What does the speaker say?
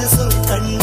காதல் சொல் கண்